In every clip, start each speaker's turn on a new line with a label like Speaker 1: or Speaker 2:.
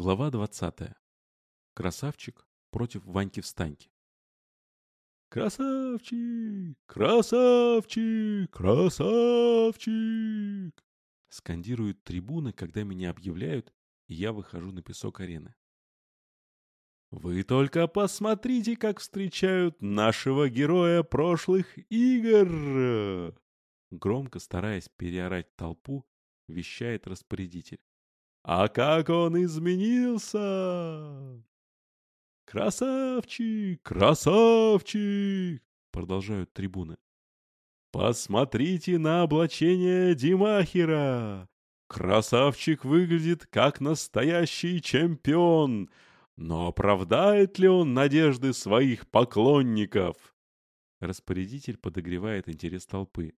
Speaker 1: Глава 20. Красавчик против Ваньки-встаньки.
Speaker 2: «Красавчик! Красавчик! Красавчик!»
Speaker 1: Скандируют трибуны, когда меня объявляют, и я выхожу на песок арены.
Speaker 2: «Вы только посмотрите, как встречают нашего героя прошлых игр!»
Speaker 1: Громко стараясь переорать толпу, вещает распорядитель.
Speaker 2: А как он изменился! Красавчик! Красавчик! Продолжают трибуны. Посмотрите на облачение Димахера! Красавчик выглядит как настоящий чемпион, но оправдает ли он надежды своих поклонников?
Speaker 1: Распорядитель подогревает интерес толпы.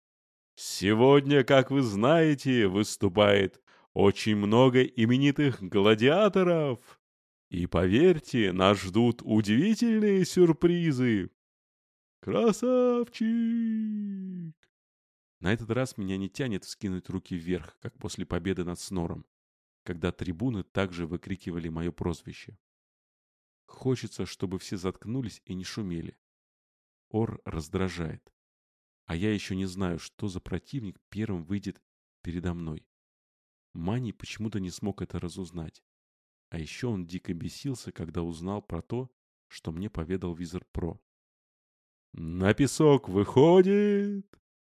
Speaker 2: Сегодня, как вы знаете, выступает очень много именитых гладиаторов. И поверьте, нас ждут удивительные сюрпризы. Красавчик!
Speaker 1: На этот раз меня не тянет вскинуть руки вверх, как после победы над Снором, когда трибуны также выкрикивали мое прозвище. Хочется, чтобы все заткнулись и не шумели. Ор раздражает. А я еще не знаю, что за противник первым выйдет передо мной. Мани почему-то не смог это разузнать. А еще он дико бесился, когда узнал про то, что мне поведал Визор Про.
Speaker 2: «На песок выходит!»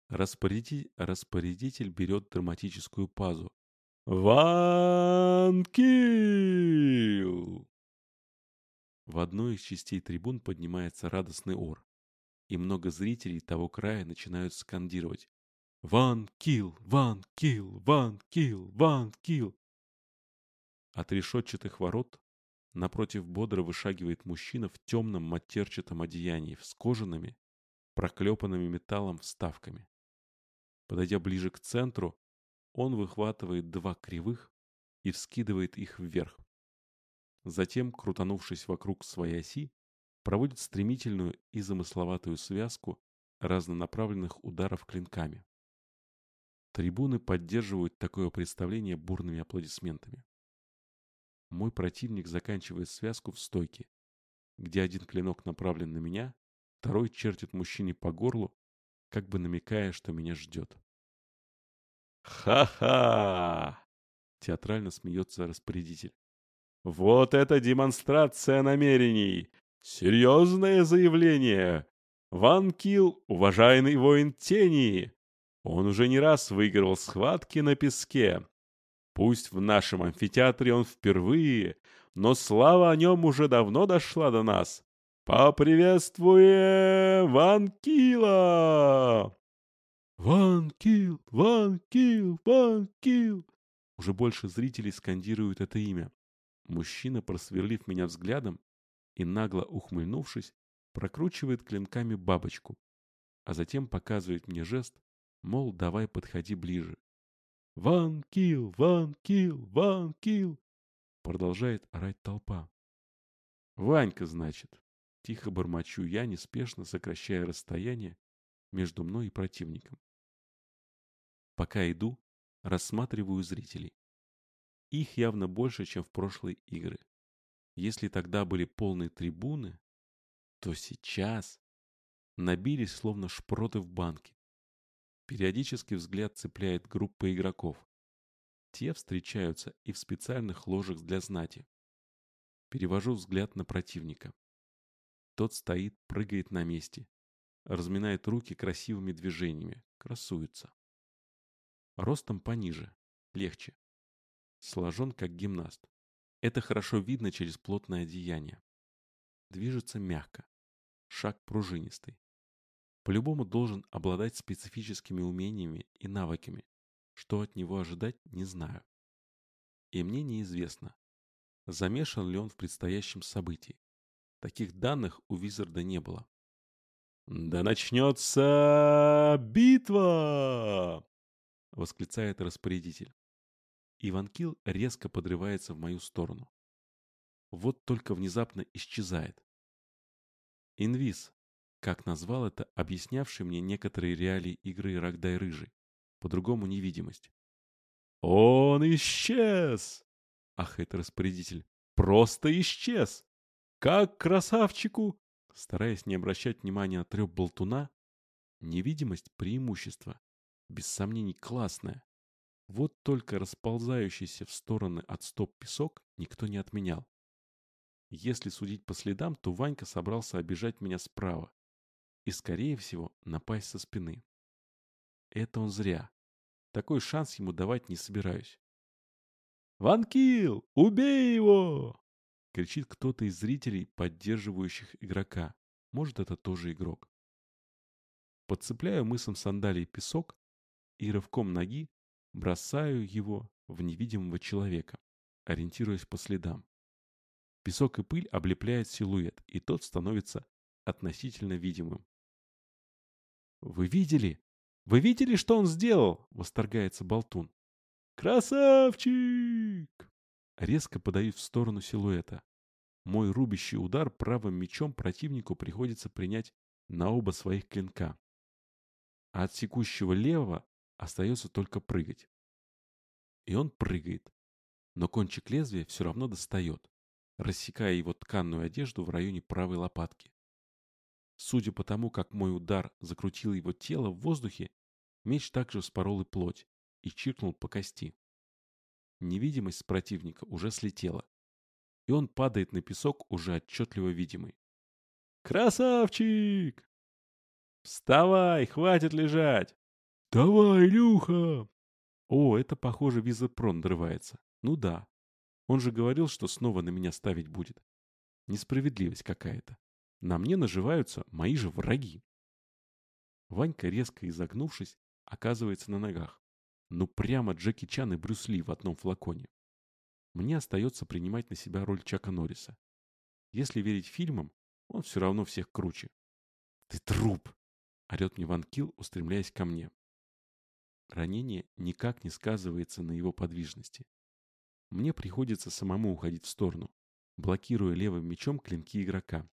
Speaker 1: Распорядитель, распорядитель берет драматическую пазу.
Speaker 2: «Ван Килл!»
Speaker 1: В одной из частей трибун поднимается радостный ор, и много зрителей того края начинают скандировать Ван Килл, Ван Килл, Ван Килл, Ван Килл. От решетчатых ворот напротив бодро вышагивает мужчина в темном матерчатом одеянии с кожаными, проклепанными металлом вставками. Подойдя ближе к центру, он выхватывает два кривых и вскидывает их вверх. Затем, крутанувшись вокруг своей оси, проводит стремительную и замысловатую связку разнонаправленных ударов клинками. Трибуны поддерживают такое представление бурными аплодисментами. Мой противник заканчивает связку в стойке, где один клинок направлен на меня, второй чертит мужчине по горлу, как бы намекая, что меня ждет.
Speaker 2: «Ха-ха!» — театрально смеется распорядитель. «Вот это демонстрация намерений! Серьезное заявление! Ван Килл, уважаемый воин тени, он уже не раз выигрывал схватки на песке. Пусть в нашем амфитеатре он впервые, но слава о нем уже давно дошла до нас. Поприветствуем Ван Килла!
Speaker 1: Ван Килл, Ван Килл, Ван Килл! Уже больше зрителей скандируют это имя. Мужчина, просверлив меня взглядом и нагло ухмыльнувшись, прокручивает клинками бабочку, а затем показывает мне жест, Мол, давай подходи ближе. «Ван Килл! Ван Килл! Ван Килл!» Продолжает орать толпа. «Ванька, значит!» Тихо бормочу я, неспешно сокращая расстояние между мной и противником. Пока иду, рассматриваю зрителей. Их явно больше, чем в прошлые игры. Если тогда были полные трибуны, то сейчас набились словно шпроты в банке. Периодически взгляд цепляет группа игроков. Те встречаются и в специальных ложах для знати. Перевожу взгляд на противника. Тот стоит, прыгает на месте, разминает руки красивыми движениями, красуется. Ростом пониже, легче. Сложен как гимнаст. Это хорошо видно через плотное одеяние. Движется мягко. Шаг пружинистый. По-любому должен обладать специфическими умениями и навыками. Что от него ожидать, не знаю. И мне неизвестно, замешан ли он в предстоящем событии. Таких данных у Визарда не было.
Speaker 2: «Да начнется битва!» — восклицает распорядитель.
Speaker 1: Иван Кил резко подрывается в мою сторону. Вот только внезапно исчезает. «Инвиз, как назвал это объяснявший мне некоторые реалии игры Рогдай Рыжий, по-другому невидимость.
Speaker 2: «Он исчез!»
Speaker 1: — ахает распорядитель.
Speaker 2: просто исчез. Как красавчику!» Стараясь не обращать внимания на треп болтуна, невидимость – преимущество. Без сомнений классное. Вот только расползающийся в стороны от стоп песок никто не отменял. Если судить по следам, то Ванька собрался обижать меня справа и, скорее всего, напасть со спины. Это он зря. Такой шанс ему давать не собираюсь. «Ванкил, убей его!» — кричит кто-то из зрителей, поддерживающих игрока. Может, это тоже игрок. Подцепляю мысом сандалий песок и рывком ноги Бросаю его в невидимого человека, ориентируясь по следам. Песок и пыль облепляют силуэт, и тот становится относительно видимым. «Вы видели? Вы видели, что он сделал?» — восторгается Болтун. «Красавчик!» Резко подаю в сторону силуэта. Мой рубящий удар правым мечом противнику приходится принять на оба своих клинка. А от секущего левого Остается только прыгать. И он прыгает. Но кончик лезвия все равно достает, рассекая его тканную одежду в районе правой лопатки. Судя по тому, как мой удар закрутил его тело в воздухе, меч также вспорол и плоть и чиркнул по кости. Невидимость с противника уже слетела, и он падает на песок уже отчетливо видимый. «Красавчик!» «Вставай, хватит лежать!» «Давай, Илюха!» О, это, похоже, визапрон надрывается. Ну да. Он же говорил, что снова на меня ставить будет. Несправедливость какая-то. На мне наживаются мои же враги. Ванька, резко изогнувшись, оказывается на ногах. Ну прямо Джеки Чан и Брюс Ли в одном флаконе. Мне остается принимать на себя роль Чака Норриса. Если верить фильмам, он все равно всех круче. «Ты труп!» — орет мне Ван Килл, устремляясь ко мне. Ранение никак не сказывается на его подвижности. Мне приходится самому уходить в сторону, блокируя левым мечом клинки игрока.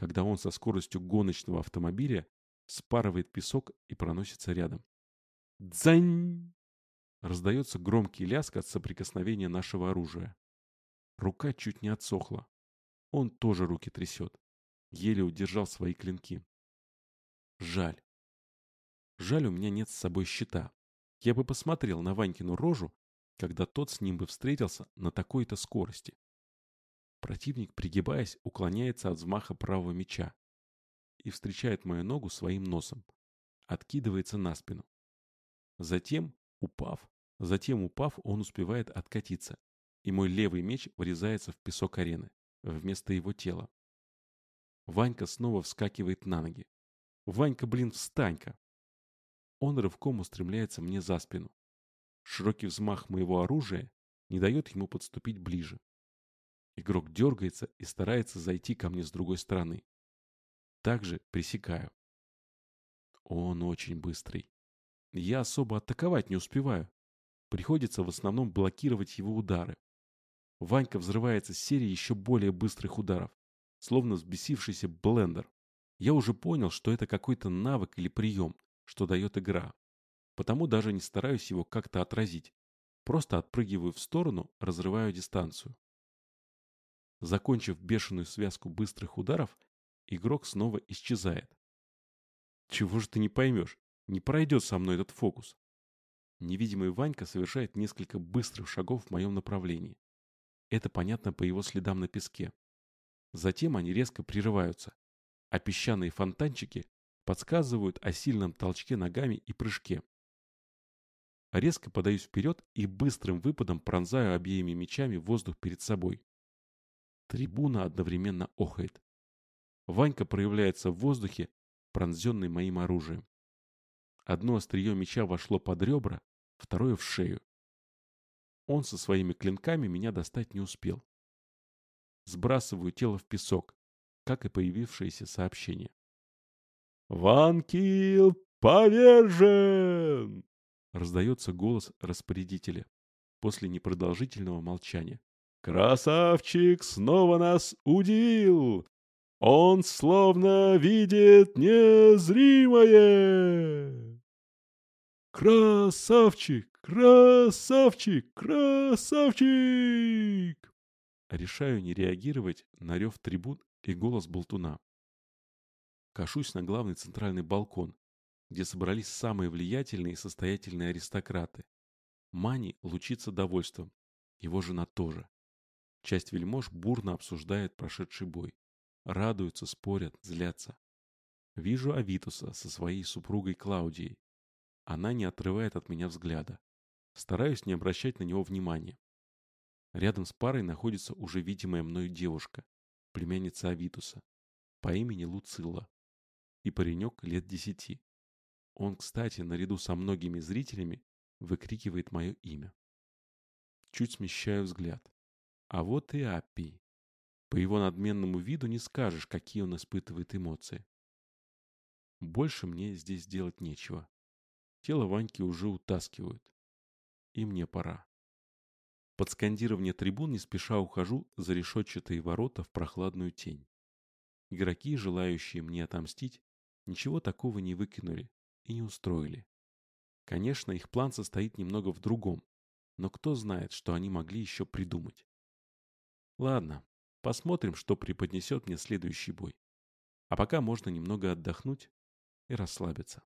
Speaker 2: Когда он со скоростью гоночного автомобиля спарывает песок и проносится рядом. Дзань! Раздается громкий лязг от соприкосновения нашего оружия. Рука чуть не отсохла. Он тоже руки трясет. Еле удержал свои клинки. Жаль. Жаль, у меня нет с собой щита. Я бы посмотрел на Ванькину рожу, когда тот с ним бы встретился на такой-то скорости. Противник, пригибаясь, уклоняется от взмаха правого меча и встречает мою ногу своим носом, откидывается на спину. Затем, упав, затем упав, он успевает откатиться, и мой левый меч врезается в песок арены, вместо его тела. Ванька снова вскакивает на ноги. «Ванька, блин, встань-ка!» Он рывком устремляется мне за спину. Широкий взмах моего оружия не дает ему подступить ближе. Игрок дергается и старается зайти ко мне с другой стороны. Также пресекаю. Он очень быстрый. Я особо атаковать не успеваю. Приходится в основном блокировать его удары. Ванька взрывается с серией еще более быстрых ударов, словно взбесившийся блендер. Я уже понял, что это какой-то навык или прием, что дает игра. Потому даже не стараюсь его как-то отразить. Просто отпрыгиваю в сторону, разрываю дистанцию. Закончив бешеную связку быстрых ударов, игрок снова исчезает. Чего же ты не поймешь? Не пройдет со мной этот фокус. Невидимый Ванька совершает несколько быстрых шагов в моем направлении. Это понятно по его следам на песке. Затем они резко прерываются, а песчаные фонтанчики подсказывают о сильном толчке ногами и прыжке. Резко подаюсь вперед и быстрым выпадом пронзаю обеими мечами воздух перед собой. Трибуна одновременно охает. Ванька проявляется в воздухе, пронзенный моим оружием. Одно острие меча вошло под ребра, второе в шею. Он со своими клинками меня достать не успел. Сбрасываю тело в песок, как и появившееся сообщение. «Ванкил повержен!» Раздается голос распорядителя после непродолжительного молчания. «Красавчик снова нас удивил! Он словно видит незримое!» «Красавчик! Красавчик! Красавчик!»
Speaker 1: Решаю не реагировать на рев трибун и голос болтуна. Кашусь на главный центральный балкон, где собрались самые влиятельные и состоятельные аристократы. Мани лучится довольством, его жена тоже. Часть вельмож бурно обсуждает прошедший бой. Радуются, спорят, злятся. Вижу Авитуса со своей супругой Клаудией. Она не отрывает от меня взгляда. Стараюсь не обращать на него внимания. Рядом с парой находится уже видимая мною девушка, племянница Авитуса, по имени Луцилла, и паренек лет десяти. Он, кстати, наряду со многими зрителями выкрикивает мое имя. Чуть смещаю взгляд. А вот и Аппий. По его надменному виду не скажешь, какие он испытывает эмоции. Больше мне здесь делать нечего. Тело Ваньки уже утаскивают. И мне пора. Под скандирование трибун не спеша ухожу за решетчатые ворота в прохладную тень. Игроки, желающие мне отомстить, ничего такого не выкинули и не устроили. Конечно, их план состоит немного в другом, но кто знает, что они могли еще придумать. Ладно, посмотрим, что преподнесет мне следующий бой. А пока можно немного отдохнуть и расслабиться.